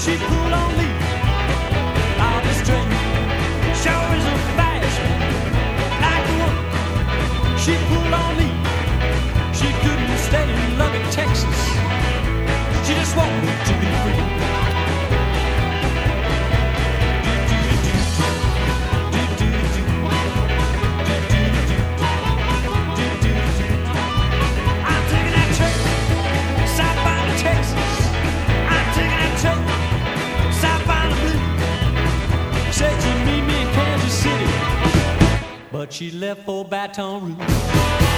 she but she left for Baton Rouge.